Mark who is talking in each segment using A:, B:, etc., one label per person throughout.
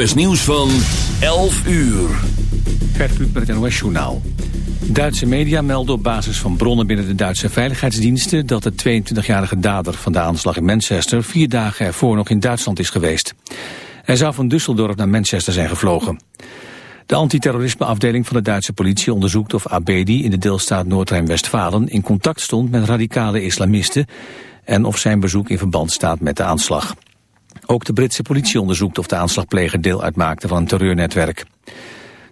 A: NOS Nieuws van 11 uur.
B: Gert Kluk het NOS Journaal. Duitse media melden op basis van bronnen binnen de Duitse veiligheidsdiensten... dat de 22-jarige dader van de aanslag in Manchester... vier dagen ervoor nog in Duitsland is geweest. Hij zou van Düsseldorf naar Manchester zijn gevlogen. De antiterrorismeafdeling van de Duitse politie onderzoekt of Abedi... in de deelstaat Noord-Rijn-Westfalen in contact stond met radicale islamisten... en of zijn bezoek in verband staat met de aanslag. Ook de Britse politie onderzoekt of de aanslagpleger deel uitmaakte van een terreurnetwerk.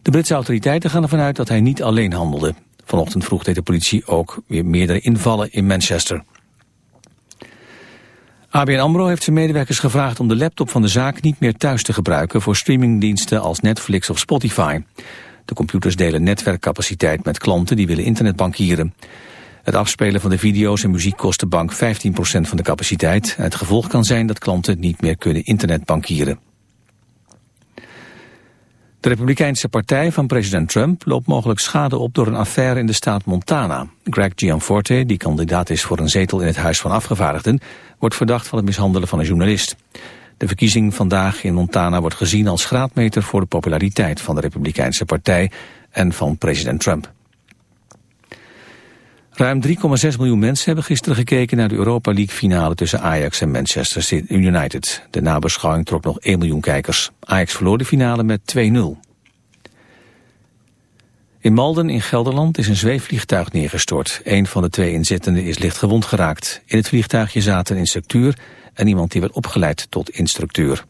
B: De Britse autoriteiten gaan ervan uit dat hij niet alleen handelde. Vanochtend vroeg de politie ook weer meerdere invallen in Manchester. ABN AMRO heeft zijn medewerkers gevraagd om de laptop van de zaak niet meer thuis te gebruiken voor streamingdiensten als Netflix of Spotify. De computers delen netwerkcapaciteit met klanten die willen internetbankieren. Het afspelen van de video's en muziek kost de bank 15% van de capaciteit. Het gevolg kan zijn dat klanten niet meer kunnen internetbankieren. De Republikeinse partij van president Trump loopt mogelijk schade op door een affaire in de staat Montana. Greg Gianforte, die kandidaat is voor een zetel in het Huis van Afgevaardigden, wordt verdacht van het mishandelen van een journalist. De verkiezing vandaag in Montana wordt gezien als graadmeter voor de populariteit van de Republikeinse partij en van president Trump. Ruim 3,6 miljoen mensen hebben gisteren gekeken naar de Europa League finale tussen Ajax en Manchester United. De nabeschouwing trok nog 1 miljoen kijkers. Ajax verloor de finale met 2-0. In Malden in Gelderland is een zweefvliegtuig neergestort. Een van de twee inzittenden is licht gewond geraakt. In het vliegtuigje zaten een instructeur en iemand die werd opgeleid tot instructeur.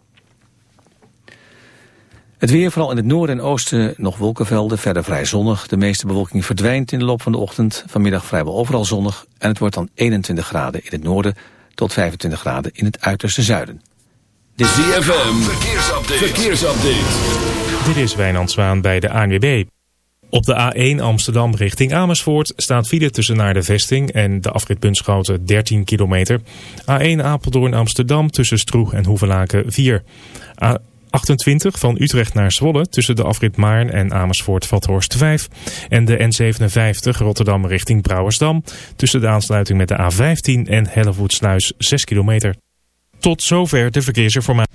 B: Het weer, vooral in het noorden en oosten nog wolkenvelden, verder vrij zonnig. De meeste bewolking verdwijnt in de loop van de ochtend. Vanmiddag vrijwel overal zonnig en het wordt dan 21 graden in het noorden tot 25 graden in het uiterste zuiden.
A: De ZFM, verkeersupdate. verkeersupdate.
C: Dit is Wijnand Zwaan bij de ANWB. Op de A1 Amsterdam richting Amersfoort staat file tussen naar de vesting en de afrit Bunschoten 13 kilometer. A1 Apeldoorn Amsterdam tussen Stroeg en Hoevelaken 4. 28 van Utrecht naar Zwolle tussen de afrit Maarn en Amersfoort-Vathorst 5. En de N57 Rotterdam richting Brouwersdam tussen de aansluiting met de A15 en Hellevoetsluis 6 kilometer. Tot zover de verkeersinformatie.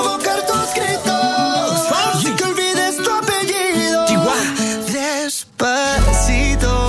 D: necesito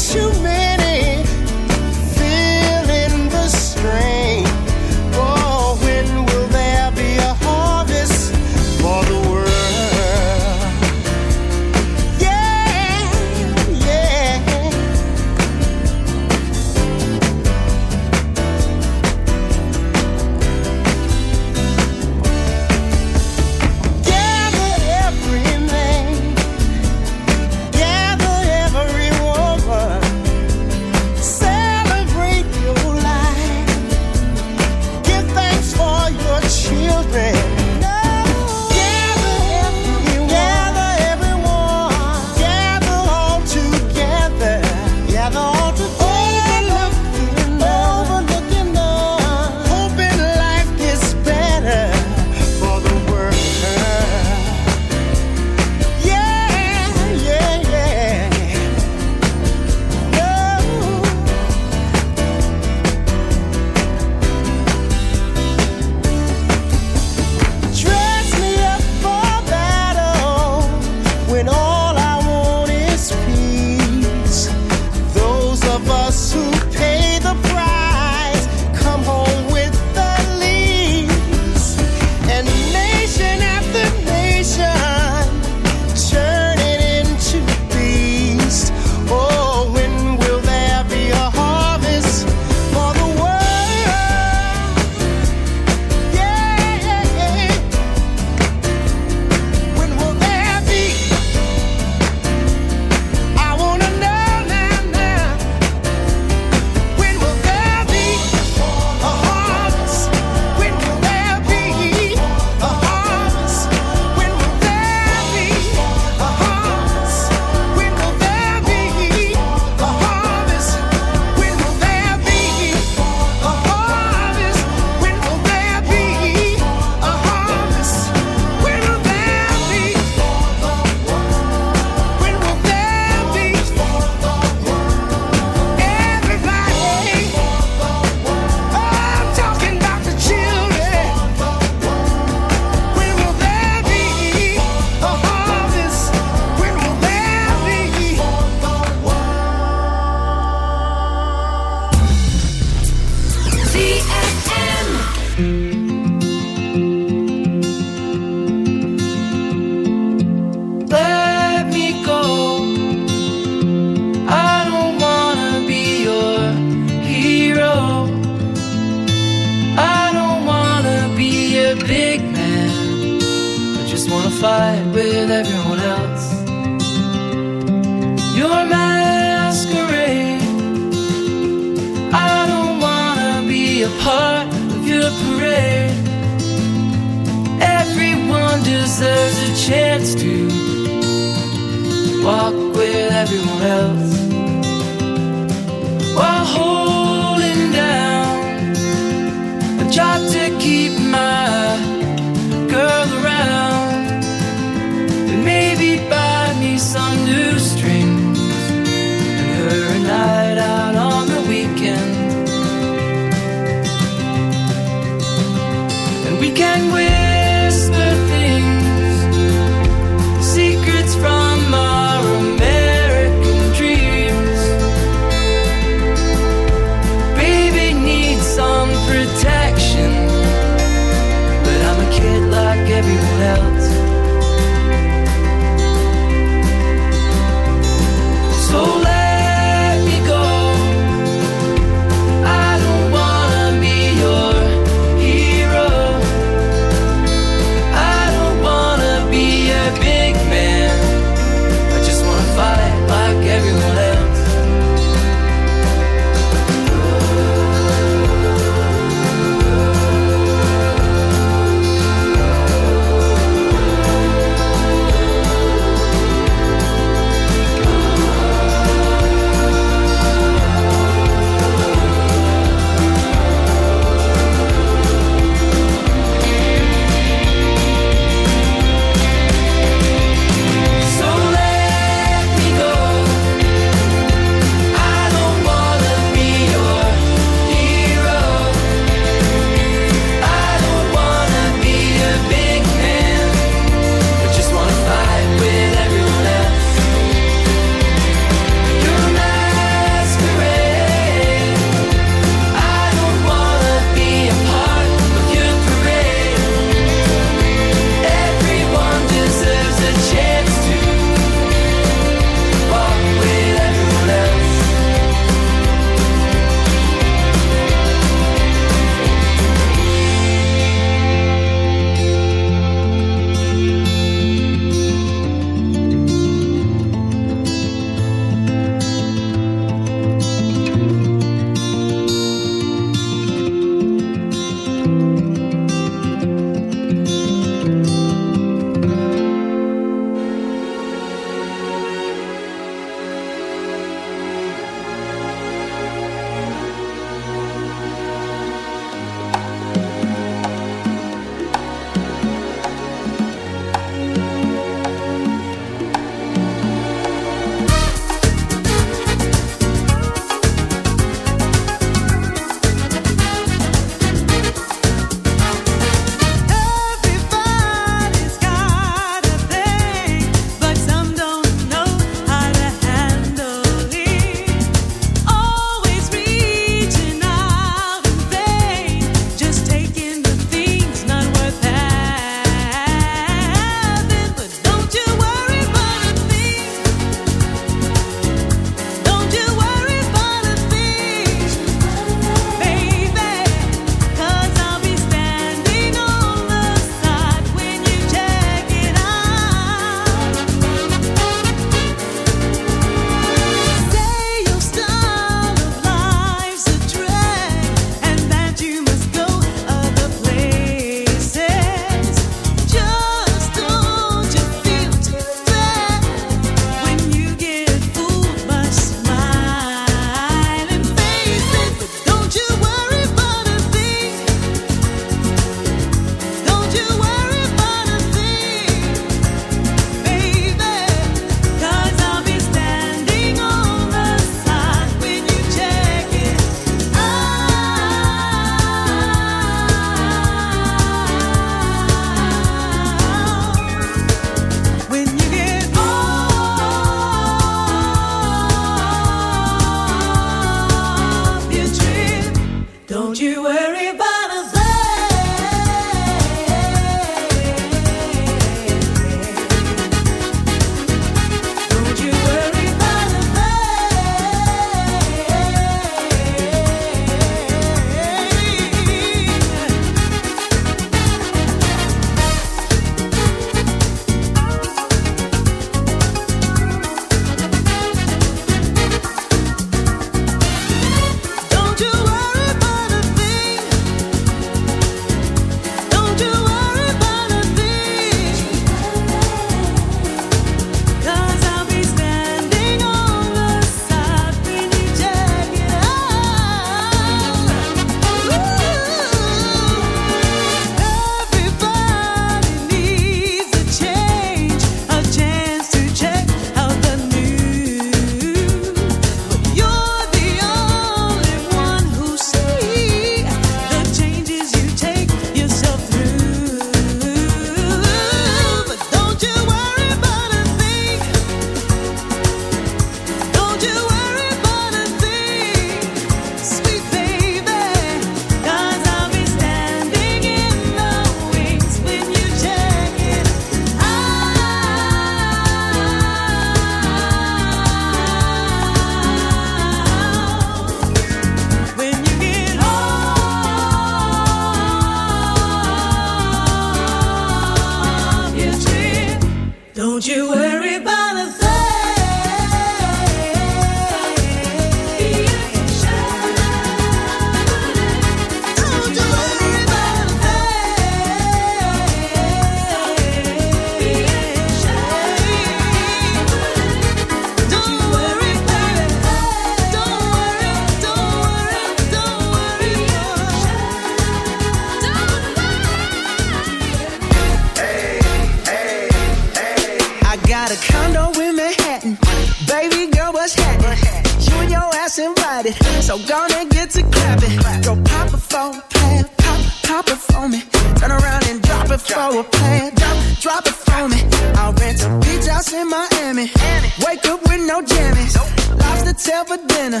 D: hammock. Wake up with no jammies. Lobster tail for dinner.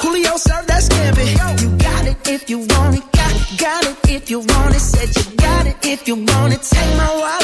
D: Julio served that scampi. You got it if you want it. Got, got it if you want it. Said you got it if you want it. Take my wallet